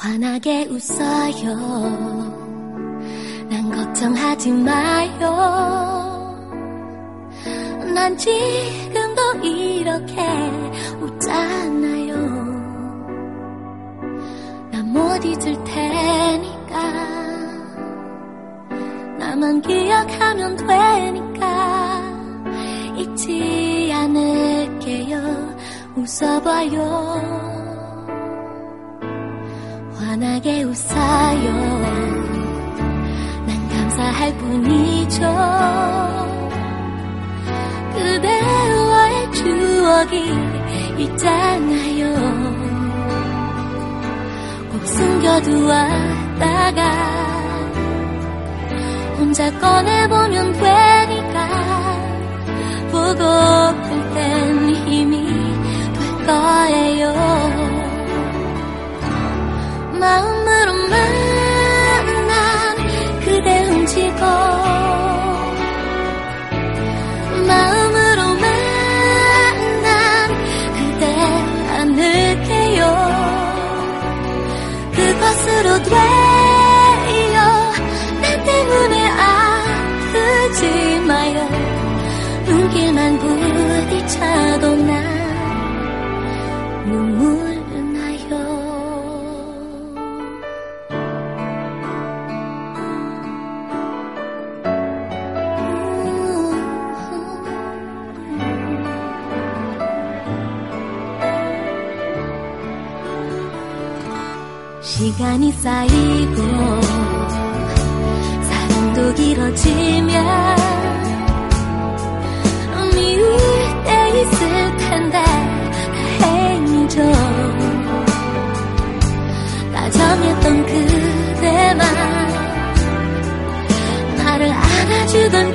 환하게 웃어요. 난 걱정하지 마요. 난 지금도 이렇게 웃잖아요. 난 못 잊을 테니까. 나만 기억하면 되니까. 잊지 않을게요. 웃어봐요. 환하게 웃어요. 난 감사할 뿐이죠. 그대와의 추억이 있잖아요. 꼭 숨겨두었다가 혼자 꺼내보면 되니까 보고플 땐 힘이 될 거예요. 돼요 나 때문에 아프지 마요. 눈길만 부딪 시간이 쌓이고 사랑도 길어지면 미울 때 있을 텐데 다행이죠. 다정했던 그대만 나를 안아주던